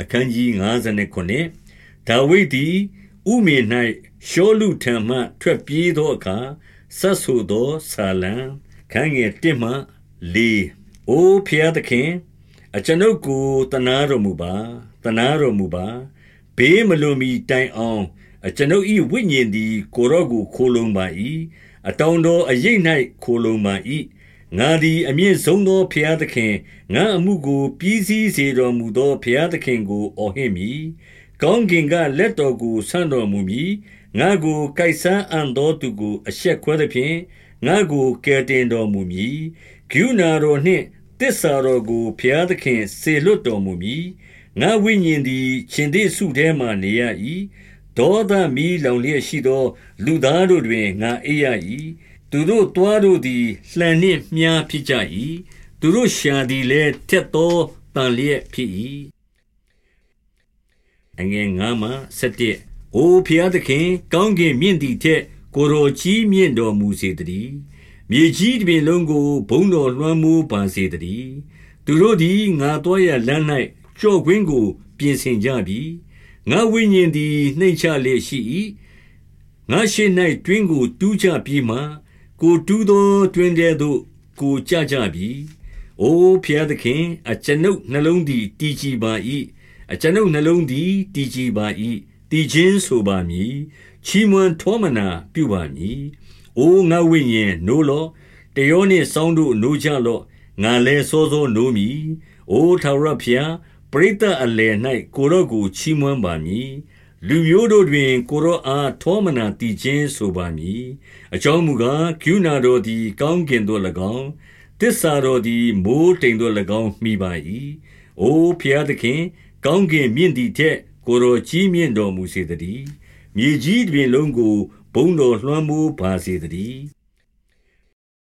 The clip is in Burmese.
အခန်းကြီး59ဒါဝိဒ်သည်ဥမေ၌ရှောလူထံမှ ထွက်ပြေးသောအခါဆတ်ဆိုသောဆာလံခန်းငယ်1မှ4အိုဖျားသခင် အကျွန်ုပ်ကိုတနာတော်မူပါတနာတော်မူပါဘေးမလွန်မီတိုင်အောင် အကျွန်ုပ်၏ဝိညာဉ်သည် ကိုရော့ကိုခိုးလုံပါ၏အတောင်တော်အရိပ်၌ခိုးလုံပါ၏ ငါသည်အမြင့်ဆုံးသောဘုရားသခင်ငါအမှုကိုပြီးစည်းစေတော်မူသောဘုရားသခင်ကိုအော်ဟစ်မည်ကောင်းကင်ကလက်တော်ကိုဆန့်တော်မူမည်ငါကိုကြိုက်ဆန်းအံ့သောသူကိုအရှက်ခွဲသဖြင့်ငါကိုကယ်တင်တော်မူမည်ဂုဏတော်နှင့်တစ္ဆာတော်ကိုဘုရားသခင်စေလွတ်တော်မူမည်ငါဝိညာဉ်သည်ရှင်သေစုထဲမှနေရ၏ဒေါသမီလောင်လျက်ရှိသော လူသားတို့တွင်ငါအိပ်ရ၏ သူတို့တွားတို့သည်လှန်နှင့်မြားဖြစ်ကြ၏သူတို့ရှာသည်လည်းထက်သောတန်လျက်ဖြစ်၏အငယ်ငါမှ7အိုဖျားသခင် ကောင်းကင်မြင့်သည်ထက် ကိုယ်တော်ကြီးမြင့်တော်မူစေတည်းမြေကြီးတစ်ပြင်လုံးကိုဘုံတော်လွှမ်းမိုးပါစေတည်းသူတို့သည်ငါတော်ရလမ်း၌ကြော့ကွင်းကို ပြင်ဆင်ကြပြီငါဝိညာဉ်သည်နှိမ့်ချလျက်ရှိ၏ငါရှိ၌တွင်းကို တူးချပြီးမှ ကိုတူးသောတွင်တဲ့သို့ ကိုကြကြပြီ။အိုဖျားသခင် အကျွန်ုပ်နှလုံးသည်တည်ကြည်ပါ၏အကျွန်ုပ်နှလုံးသည်တည်ကြည်ပါ၏တည်ခြင်းဆိုပါမည်ချီးမွမ်းထောမနာပြုပါမည်။အိုငါဝိညာဉ်နိုးလော့တယောနှင့်စောင်းတို့နိုးကြလော့ငါလည်းစောစောနိုးမည်။အိုထာဝရဖျားပရိသတ်အလယ်၌ကိုရော့ကိုချီးမွမ်းပါမည်။ လူမျိုးတို့တွင် ကိုရောအားထောမနာတည်ခြင်းဆိုပါမည်အကြောင်းမူကားကရုဏာတော်သည် ကောင်းကင်သို့၎င်းတစ္ဆာတော်သည်မိုးတိမ်သို့၎င်းမိပါ၏အိုဖျားသခင် ကောင်းကင်မြင့်သည်ထက် ကိုရောကြီးမြင့်တော်မူစေတည်းမြေကြီးတွင်လုံးကိုဘုံတော်လွှမ်းမိုးပါစေတည်း